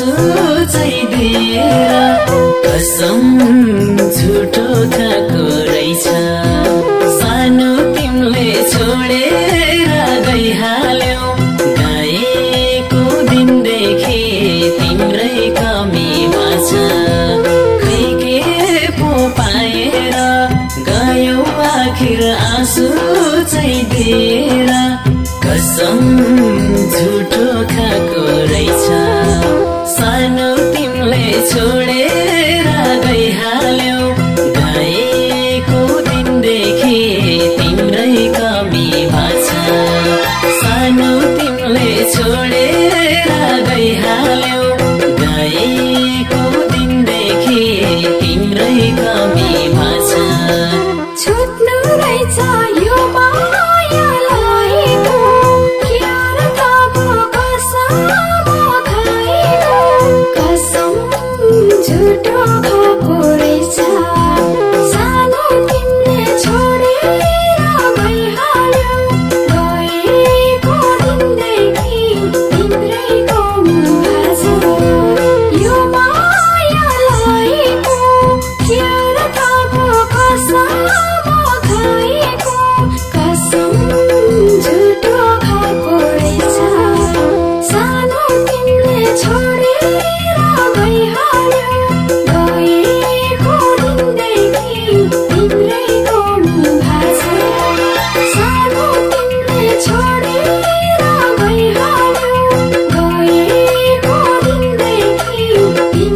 आँसु चाहिँ दिएर कसम झुटो खाएको रहेछ। सानो तिमीले छोडेर गइहाल्यौ। गएको दिनदेखि तिम्रै कमी बाँच खै के पो पाएर गयो आखिर आँसु चाहिँ दिएर कसम झुटो खाएको रहेछ सानो तिमीले छोडेर गइहाल्यौ गएको दिनदेखि तिम्रै कमी बाँच सानो तिमीले छोडेर गइहाल्यौ गएको दिनदेखि तिम्रै कमी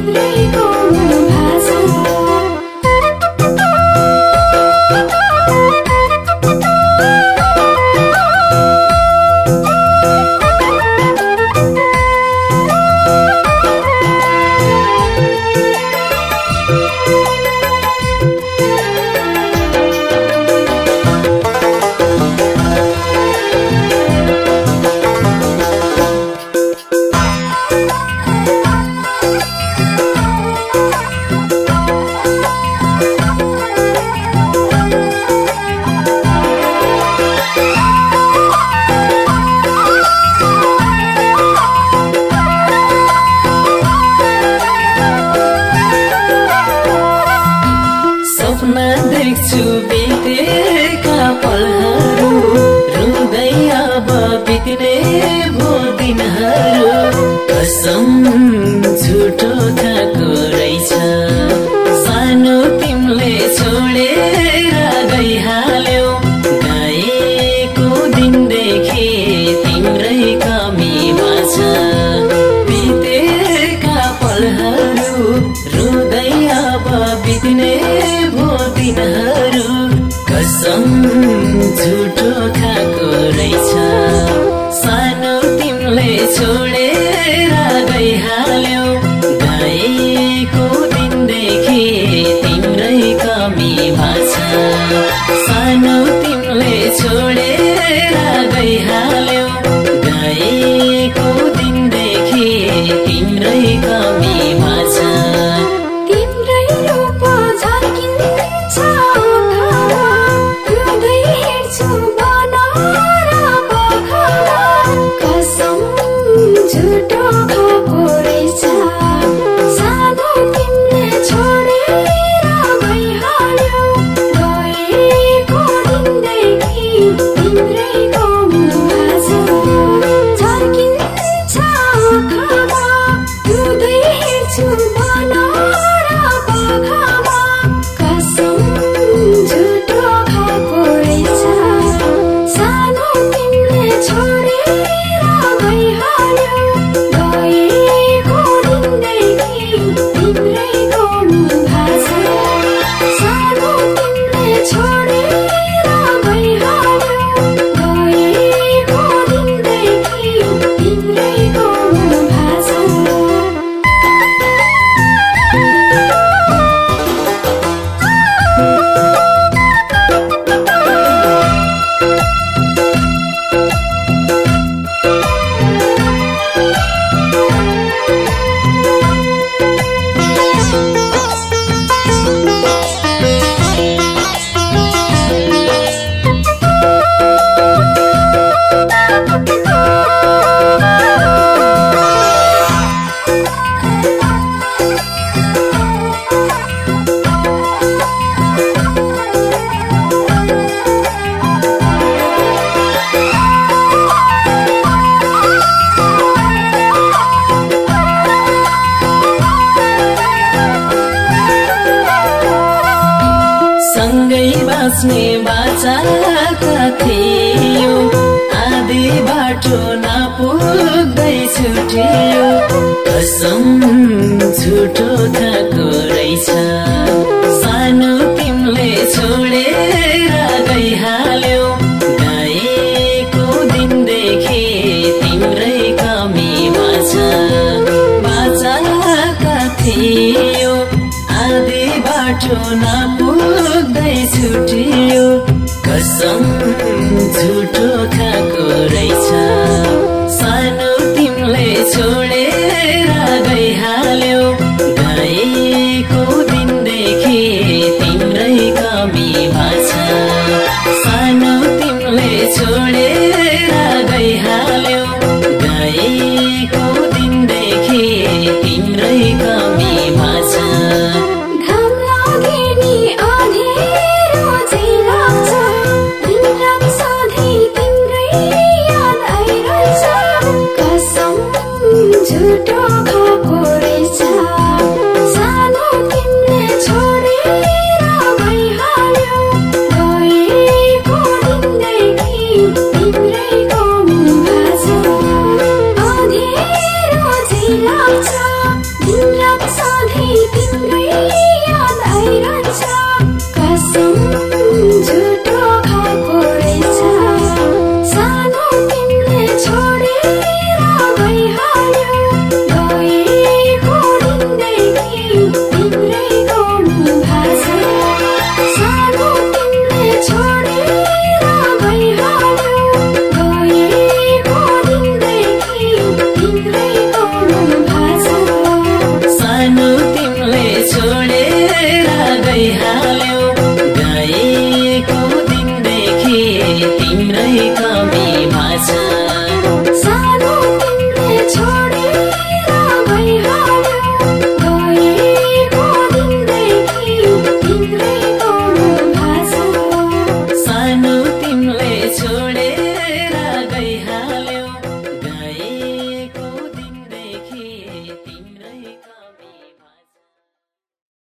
你的。देख्छु बितेका पलहरू रुँदै अब बित्ने भो दिनहरू कसम सँगै बाँच्ने बाचा थियो। आदि बाटो नापुग्दै छुट्यो। कसम छुटो खाएको रहेछ। सानो तिमीले छोडेर गइहाल्यो। गएको दिनदेखि तिम्रै कमी बाछा बाचाका थियो। आदि बाटो नापु छुटियो कसम झुटो खाएको रहेछ। to talk.